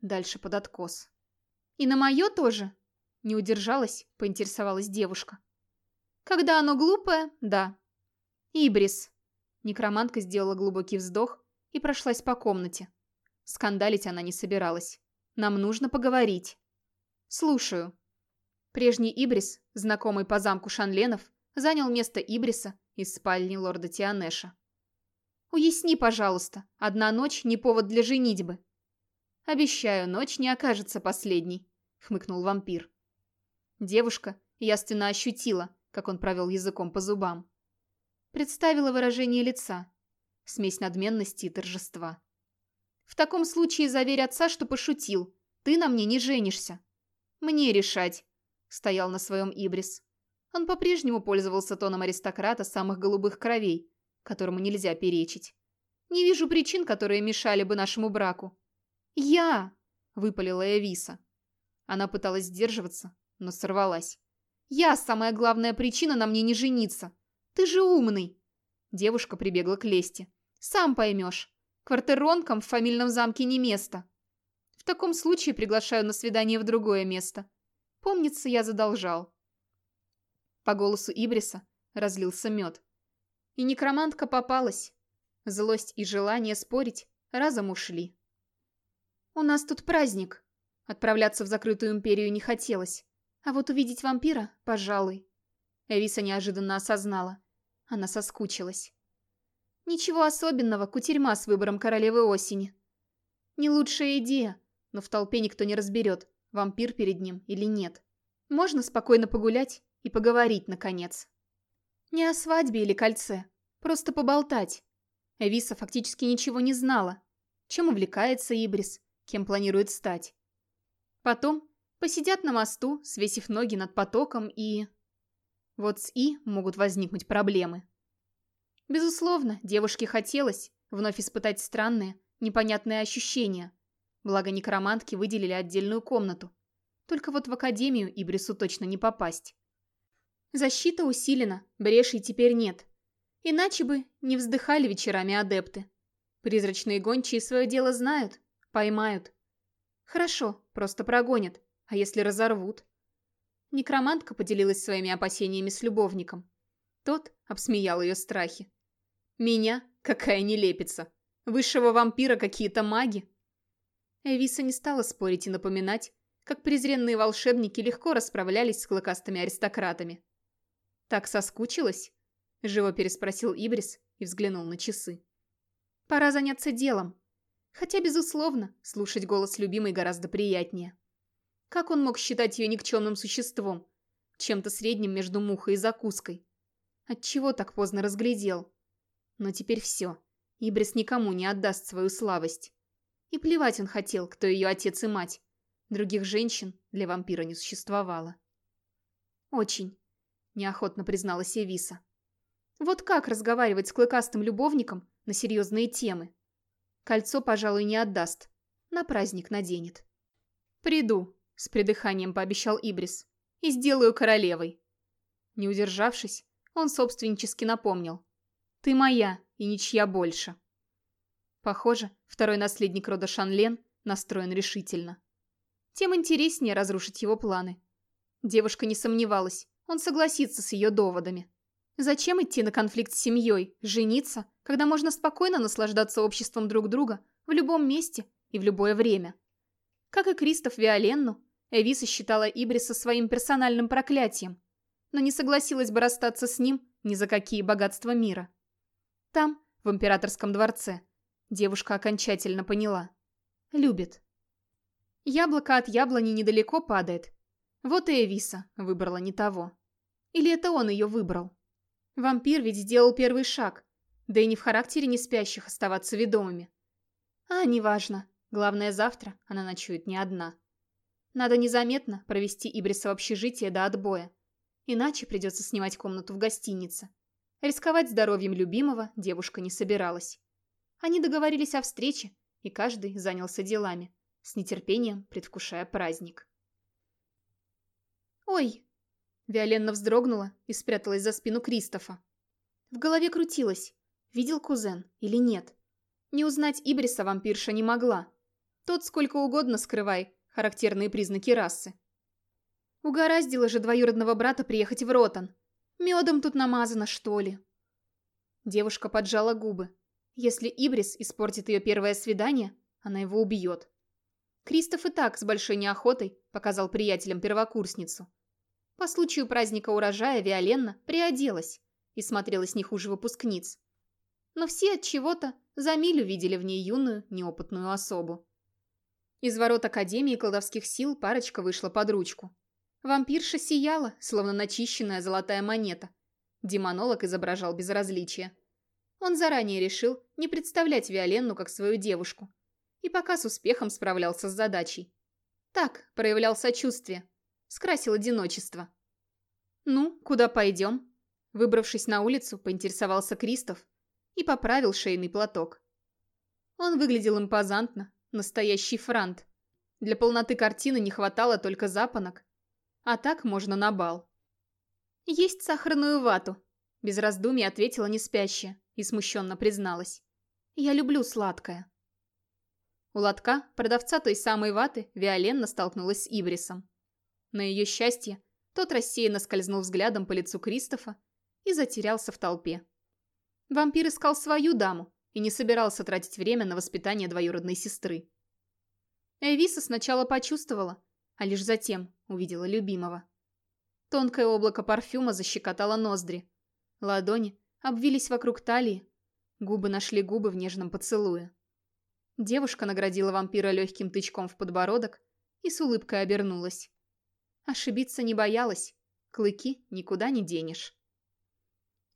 Дальше под откос. «И на мое тоже?» Не удержалась, поинтересовалась девушка. «Когда оно глупое, да». «Ибрис». Некромантка сделала глубокий вздох и прошлась по комнате. Скандалить она не собиралась. «Нам нужно поговорить». «Слушаю». Прежний Ибрис, знакомый по замку Шанленов, занял место Ибриса из спальни лорда Тианеша. «Уясни, пожалуйста, одна ночь не повод для женитьбы». «Обещаю, ночь не окажется последней», — хмыкнул вампир. Девушка ясно ощутила, как он провел языком по зубам. Представила выражение лица, смесь надменности и торжества. «В таком случае заверь отца, что пошутил. Ты на мне не женишься». «Мне решать», — стоял на своем Ибрис. Он по-прежнему пользовался тоном аристократа самых голубых кровей, которому нельзя перечить. «Не вижу причин, которые мешали бы нашему браку». «Я!» — выпалила Эвиса. Она пыталась сдерживаться, но сорвалась. «Я самая главная причина на мне не жениться. Ты же умный!» Девушка прибегла к лести. «Сам поймешь. Квартиронкам в фамильном замке не место. В таком случае приглашаю на свидание в другое место. Помнится, я задолжал». По голосу Ибриса разлился мед. И некромантка попалась. Злость и желание спорить разом ушли. «У нас тут праздник», Отправляться в закрытую империю не хотелось. А вот увидеть вампира, пожалуй. Эвиса неожиданно осознала. Она соскучилась. Ничего особенного, кутерьма с выбором королевы осени. Не лучшая идея, но в толпе никто не разберет, вампир перед ним или нет. Можно спокойно погулять и поговорить, наконец. Не о свадьбе или кольце, просто поболтать. Эвиса фактически ничего не знала. Чем увлекается Ибрис, кем планирует стать. Потом посидят на мосту, свесив ноги над потоком и... Вот с И могут возникнуть проблемы. Безусловно, девушке хотелось вновь испытать странные, непонятные ощущения. Благо некромантки выделили отдельную комнату. Только вот в академию Ибрису точно не попасть. Защита усилена, брешей теперь нет. Иначе бы не вздыхали вечерами адепты. Призрачные гончие свое дело знают, поймают. Хорошо, просто прогонят. А если разорвут? Некромантка поделилась своими опасениями с любовником. Тот обсмеял ее страхи. «Меня? Какая нелепица! Высшего вампира какие-то маги!» Эвиса не стала спорить и напоминать, как презренные волшебники легко расправлялись с клыкастыми аристократами. «Так соскучилась?» – живо переспросил Ибрис и взглянул на часы. «Пора заняться делом. Хотя, безусловно, слушать голос любимой гораздо приятнее. Как он мог считать ее никчемным существом? Чем-то средним между мухой и закуской. Отчего так поздно разглядел? Но теперь все. Ибрис никому не отдаст свою слабость. И плевать он хотел, кто ее отец и мать. Других женщин для вампира не существовало. «Очень», – неохотно призналась Эвиса. «Вот как разговаривать с клыкастым любовником на серьезные темы?» Кольцо, пожалуй, не отдаст. На праздник наденет. «Приду», — с придыханием пообещал Ибрис. «И сделаю королевой». Не удержавшись, он собственнически напомнил. «Ты моя, и ничья больше». Похоже, второй наследник рода Шанлен настроен решительно. Тем интереснее разрушить его планы. Девушка не сомневалась, он согласится с ее доводами. Зачем идти на конфликт с семьей, жениться, когда можно спокойно наслаждаться обществом друг друга в любом месте и в любое время? Как и Кристоф Виоленну, Эвиса считала Ибриса своим персональным проклятием, но не согласилась бы расстаться с ним ни за какие богатства мира. Там, в императорском дворце, девушка окончательно поняла. Любит. Яблоко от яблони недалеко падает. Вот и Эвиса выбрала не того. Или это он ее выбрал? Вампир ведь сделал первый шаг, да и не в характере не спящих оставаться ведомыми. А, неважно. Главное, завтра она ночует не одна. Надо незаметно провести Ибриса в общежитие до отбоя. Иначе придется снимать комнату в гостинице. Рисковать здоровьем любимого девушка не собиралась. Они договорились о встрече, и каждый занялся делами, с нетерпением предвкушая праздник. «Ой!» Виоленна вздрогнула и спряталась за спину Кристофа. В голове крутилось, видел кузен или нет. Не узнать Ибриса вампирша не могла. Тот сколько угодно скрывай характерные признаки расы. Угораздило же двоюродного брата приехать в Ротан. Медом тут намазано, что ли? Девушка поджала губы. Если Ибрис испортит ее первое свидание, она его убьет. Кристоф и так с большой неохотой показал приятелям первокурсницу. По случаю праздника урожая Виоленна приоделась и смотрелась не хуже выпускниц. Но все от чего-то за милю видели в ней юную, неопытную особу. Из ворот Академии колдовских сил парочка вышла под ручку. Вампирша сияла, словно начищенная золотая монета. Демонолог изображал безразличие. Он заранее решил не представлять Виоленну как свою девушку, и пока с успехом справлялся с задачей. Так, проявлял сочувствие, скрасил одиночество. «Ну, куда пойдем?» Выбравшись на улицу, поинтересовался Кристоф и поправил шейный платок. Он выглядел импозантно, настоящий франт. Для полноты картины не хватало только запонок, а так можно на бал. «Есть сахарную вату», — без раздумий ответила неспящая и смущенно призналась. «Я люблю сладкое». У лотка, продавца той самой ваты, Виоленна столкнулась с Ибрисом. На ее счастье, тот рассеянно скользнул взглядом по лицу Кристофа и затерялся в толпе. Вампир искал свою даму и не собирался тратить время на воспитание двоюродной сестры. Эвиса сначала почувствовала, а лишь затем увидела любимого. Тонкое облако парфюма защекотало ноздри. Ладони обвились вокруг талии, губы нашли губы в нежном поцелуе. Девушка наградила вампира легким тычком в подбородок и с улыбкой обернулась. Ошибиться не боялась, клыки никуда не денешь.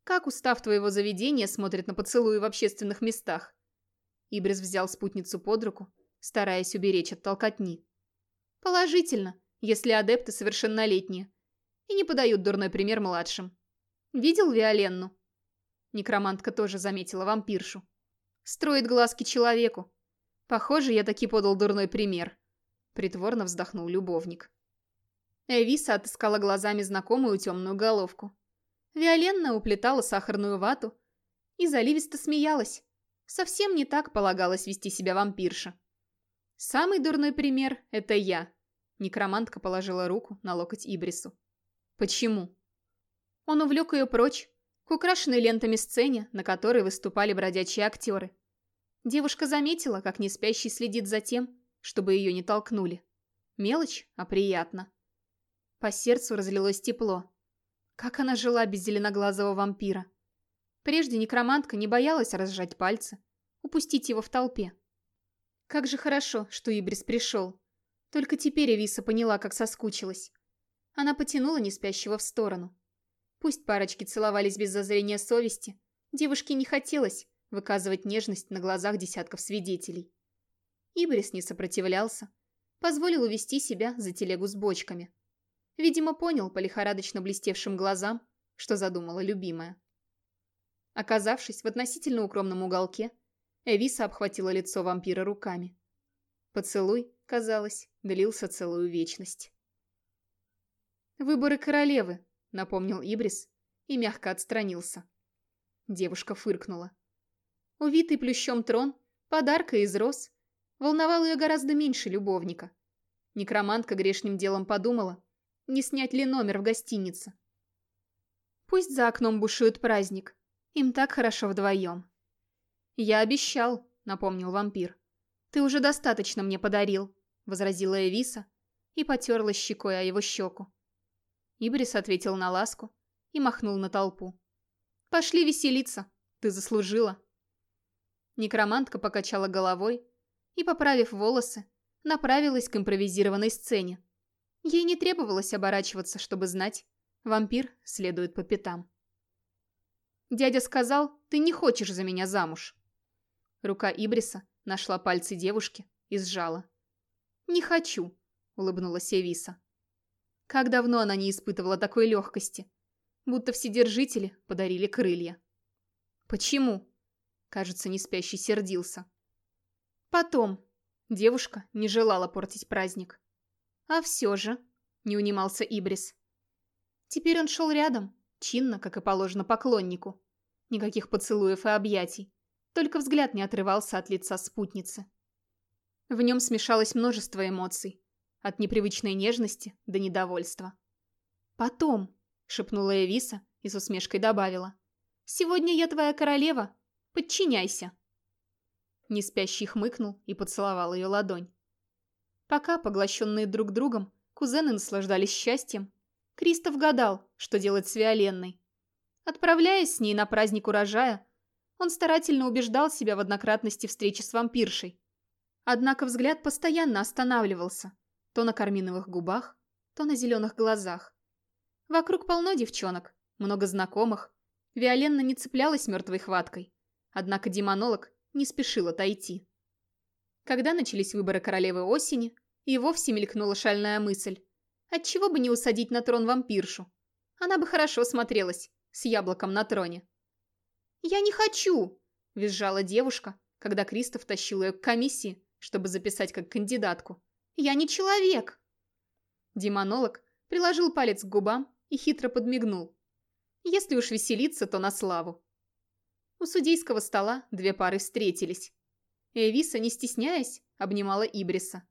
Как устав твоего заведения смотрит на поцелуи в общественных местах? Ибрис взял спутницу под руку, стараясь уберечь от толкотни. Положительно, если адепты совершеннолетние и не подают дурной пример младшим. Видел Виоленну? Некромантка тоже заметила вампиршу. Строит глазки человеку, Похоже, я таки подал дурной пример. Притворно вздохнул любовник. Эвиса отыскала глазами знакомую темную головку. Виоленна уплетала сахарную вату и заливисто смеялась. Совсем не так полагалось вести себя вампирша. Самый дурной пример — это я. Некромантка положила руку на локоть Ибрису. Почему? Он увлек ее прочь, к украшенной лентами сцене, на которой выступали бродячие актеры. Девушка заметила, как неспящий следит за тем, чтобы ее не толкнули. Мелочь, а приятно. По сердцу разлилось тепло. Как она жила без зеленоглазого вампира. Прежде некромантка не боялась разжать пальцы, упустить его в толпе. Как же хорошо, что Ибрис пришел. Только теперь Эвиса поняла, как соскучилась. Она потянула неспящего в сторону. Пусть парочки целовались без зазрения совести, девушке не хотелось, выказывать нежность на глазах десятков свидетелей. Ибрис не сопротивлялся, позволил увести себя за телегу с бочками. Видимо, понял по лихорадочно блестевшим глазам, что задумала любимая. Оказавшись в относительно укромном уголке, Эвиса обхватила лицо вампира руками. Поцелуй, казалось, длился целую вечность. «Выборы королевы», — напомнил Ибрис и мягко отстранился. Девушка фыркнула. Увитый плющом трон, подарка из роз, волновал ее гораздо меньше любовника. Некромантка грешным делом подумала, не снять ли номер в гостинице. Пусть за окном бушует праздник, им так хорошо вдвоем. «Я обещал», — напомнил вампир. «Ты уже достаточно мне подарил», — возразила Эвиса и потерла щекой о его щеку. Ибрис ответил на ласку и махнул на толпу. «Пошли веселиться, ты заслужила». Некромантка покачала головой и, поправив волосы, направилась к импровизированной сцене. Ей не требовалось оборачиваться, чтобы знать, вампир следует по пятам. «Дядя сказал, ты не хочешь за меня замуж». Рука Ибриса нашла пальцы девушки и сжала. «Не хочу», — улыбнулась Эвиса. Как давно она не испытывала такой легкости, будто вседержители подарили крылья. «Почему?» Кажется, неспящий сердился. Потом. Девушка не желала портить праздник. А все же, не унимался Ибрис. Теперь он шел рядом, чинно, как и положено поклоннику. Никаких поцелуев и объятий. Только взгляд не отрывался от лица спутницы. В нем смешалось множество эмоций, от непривычной нежности до недовольства. «Потом», — шепнула Эвиса и с усмешкой добавила, «сегодня я твоя королева, подчиняйся». Неспящий хмыкнул и поцеловал ее ладонь. Пока, поглощенные друг другом, кузены наслаждались счастьем, Кристоф гадал, что делать с Виоленной. Отправляясь с ней на праздник урожая, он старательно убеждал себя в однократности встречи с вампиршей. Однако взгляд постоянно останавливался, то на карминовых губах, то на зеленых глазах. Вокруг полно девчонок, много знакомых. Виоленна не цеплялась мертвой хваткой, однако демонолог не спешил отойти. Когда начались выборы королевы осени, и вовсе мелькнула шальная мысль. Отчего бы не усадить на трон вампиршу? Она бы хорошо смотрелась, с яблоком на троне. «Я не хочу!» – визжала девушка, когда Кристоф тащил ее к комиссии, чтобы записать как кандидатку. «Я не человек!» Демонолог приложил палец к губам и хитро подмигнул. Если уж веселиться, то на славу. У судейского стола две пары встретились. Эвиса, не стесняясь, обнимала Ибриса.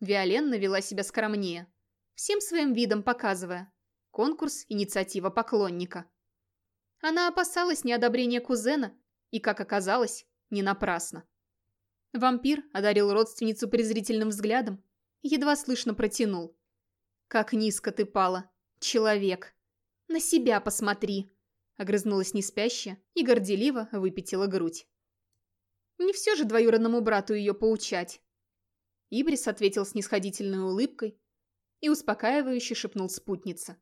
Виоленна вела себя скромнее всем своим видом показывая. Конкурс «Инициатива поклонника». Она опасалась неодобрения кузена, и, как оказалось, не напрасно. Вампир одарил родственницу презрительным взглядом едва слышно протянул. «Как низко ты пала, человек! На себя посмотри!» Огрызнулась неспящая и горделиво выпятила грудь. Не все же двоюродному брату ее поучать. Ибрис ответил снисходительной улыбкой и успокаивающе шепнул спутница.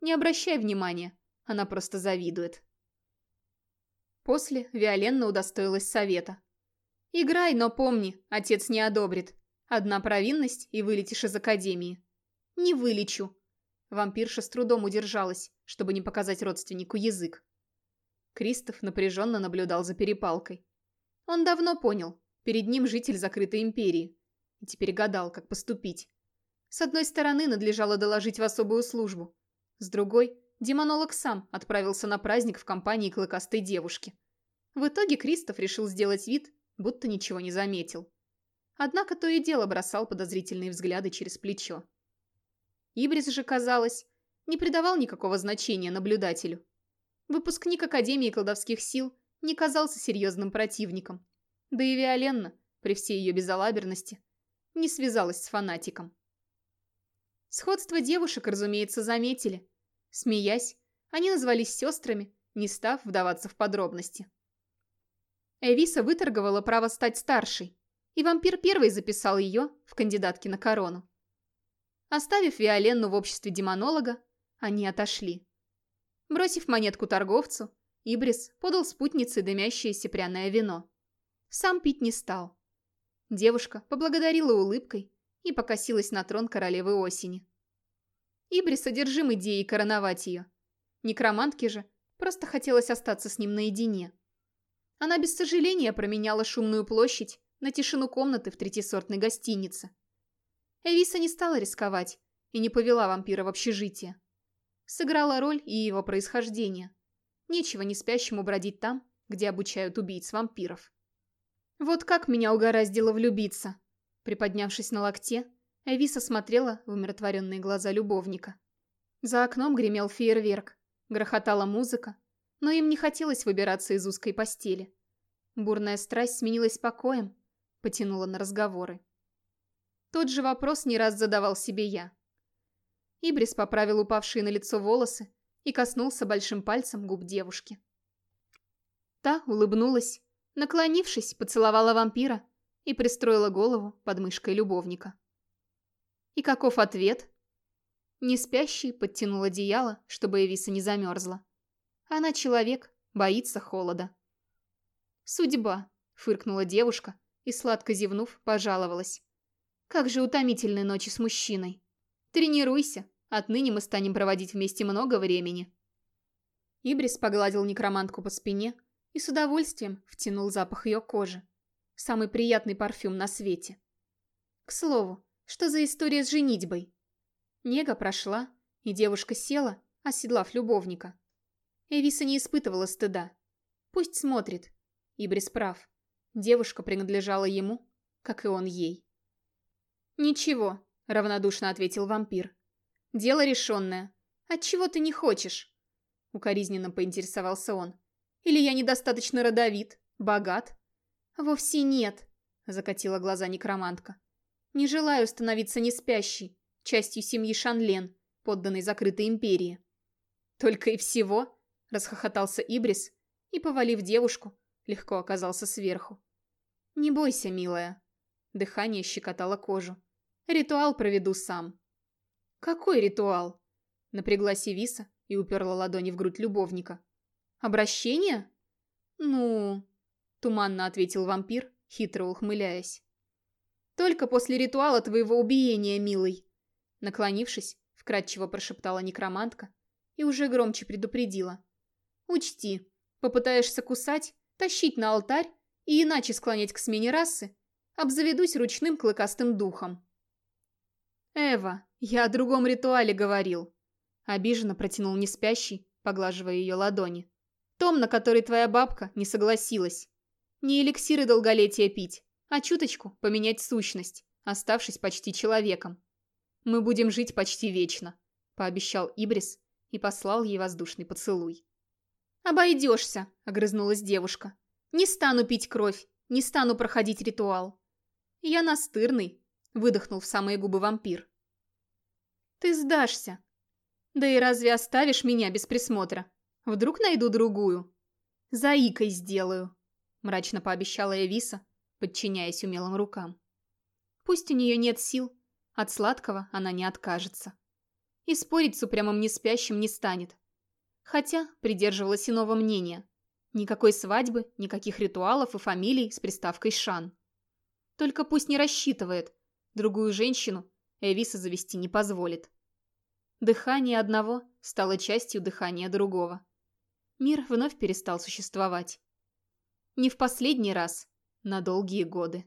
«Не обращай внимания, она просто завидует». После Виоленна удостоилась совета. «Играй, но помни, отец не одобрит. Одна провинность, и вылетишь из академии». «Не вылечу». Вампирша с трудом удержалась, чтобы не показать родственнику язык. Кристоф напряженно наблюдал за перепалкой. Он давно понял, перед ним житель закрытой империи, и теперь гадал, как поступить. С одной стороны, надлежало доложить в особую службу. С другой, демонолог сам отправился на праздник в компании клыкастой девушки. В итоге Кристоф решил сделать вид, будто ничего не заметил. Однако то и дело бросал подозрительные взгляды через плечо. Ибрис же, казалось, не придавал никакого значения наблюдателю. Выпускник Академии колдовских сил не казался серьезным противником. Да и Виоленна, при всей ее безалаберности, не связалась с фанатиком. Сходство девушек, разумеется, заметили. Смеясь, они назвались сестрами, не став вдаваться в подробности. Эвиса выторговала право стать старшей, и вампир первый записал ее в кандидатки на корону. Оставив Виоленну в обществе демонолога, они отошли. Бросив монетку торговцу, Ибрис подал спутнице дымящееся пряное вино. Сам пить не стал. Девушка поблагодарила улыбкой и покосилась на трон королевы осени. Ибрис одержим идеей короновать ее. Некромантке же просто хотелось остаться с ним наедине. Она без сожаления променяла шумную площадь на тишину комнаты в третьесортной гостинице. Эвиса не стала рисковать и не повела вампира в общежитие. Сыграла роль и его происхождение. Нечего не спящему бродить там, где обучают убийц вампиров. Вот как меня угораздило влюбиться. Приподнявшись на локте, Эвиса смотрела в умиротворенные глаза любовника. За окном гремел фейерверк, грохотала музыка, но им не хотелось выбираться из узкой постели. Бурная страсть сменилась покоем, потянула на разговоры. Тот же вопрос не раз задавал себе я. Ибрис поправил упавшие на лицо волосы и коснулся большим пальцем губ девушки. Та улыбнулась, наклонившись, поцеловала вампира и пристроила голову под мышкой любовника. И каков ответ? Не спящий подтянул одеяло, чтобы Эвиса не замерзла. Она человек, боится холода. «Судьба», — фыркнула девушка и, сладко зевнув, пожаловалась. «Как же утомительные ночи с мужчиной. Тренируйся, отныне мы станем проводить вместе много времени». Ибрис погладил некромантку по спине и с удовольствием втянул запах ее кожи. Самый приятный парфюм на свете. К слову, что за история с женитьбой? Нега прошла, и девушка села, оседлав любовника. Эвиса не испытывала стыда. Пусть смотрит. Ибрис прав. Девушка принадлежала ему, как и он ей. «Ничего», — равнодушно ответил вампир. «Дело решенное. Отчего ты не хочешь?» Укоризненно поинтересовался он. «Или я недостаточно родовит, богат?» «Вовсе нет», — закатила глаза некромантка. «Не желаю становиться неспящей, частью семьи Шанлен, подданной закрытой империи». «Только и всего?» — расхохотался Ибрис и, повалив девушку, легко оказался сверху. «Не бойся, милая». Дыхание щекотало кожу. «Ритуал проведу сам». «Какой ритуал?» Напряглась Ивиса и уперла ладони в грудь любовника. «Обращение?» «Ну...» Туманно ответил вампир, хитро ухмыляясь. «Только после ритуала твоего убиения, милый!» Наклонившись, вкратчиво прошептала некромантка и уже громче предупредила. «Учти, попытаешься кусать, тащить на алтарь и иначе склонять к смене расы, обзаведусь ручным клыкастым духом». «Эва, я о другом ритуале говорил», — обиженно протянул неспящий, поглаживая ее ладони. «Том, на который твоя бабка не согласилась. Не эликсиры долголетия пить, а чуточку поменять сущность, оставшись почти человеком. Мы будем жить почти вечно», — пообещал Ибрис и послал ей воздушный поцелуй. «Обойдешься», — огрызнулась девушка. «Не стану пить кровь, не стану проходить ритуал». «Я настырный», — выдохнул в самые губы вампир. «Ты сдашься. Да и разве оставишь меня без присмотра? Вдруг найду другую? Заикой сделаю», — мрачно пообещала Эвиса, подчиняясь умелым рукам. «Пусть у нее нет сил, от сладкого она не откажется. И спорить с упрямым неспящим не станет. Хотя придерживалась иного мнения. Никакой свадьбы, никаких ритуалов и фамилий с приставкой «Шан». Только пусть не рассчитывает. Другую женщину Эвиса завести не позволит. Дыхание одного стало частью дыхания другого. Мир вновь перестал существовать. Не в последний раз, на долгие годы.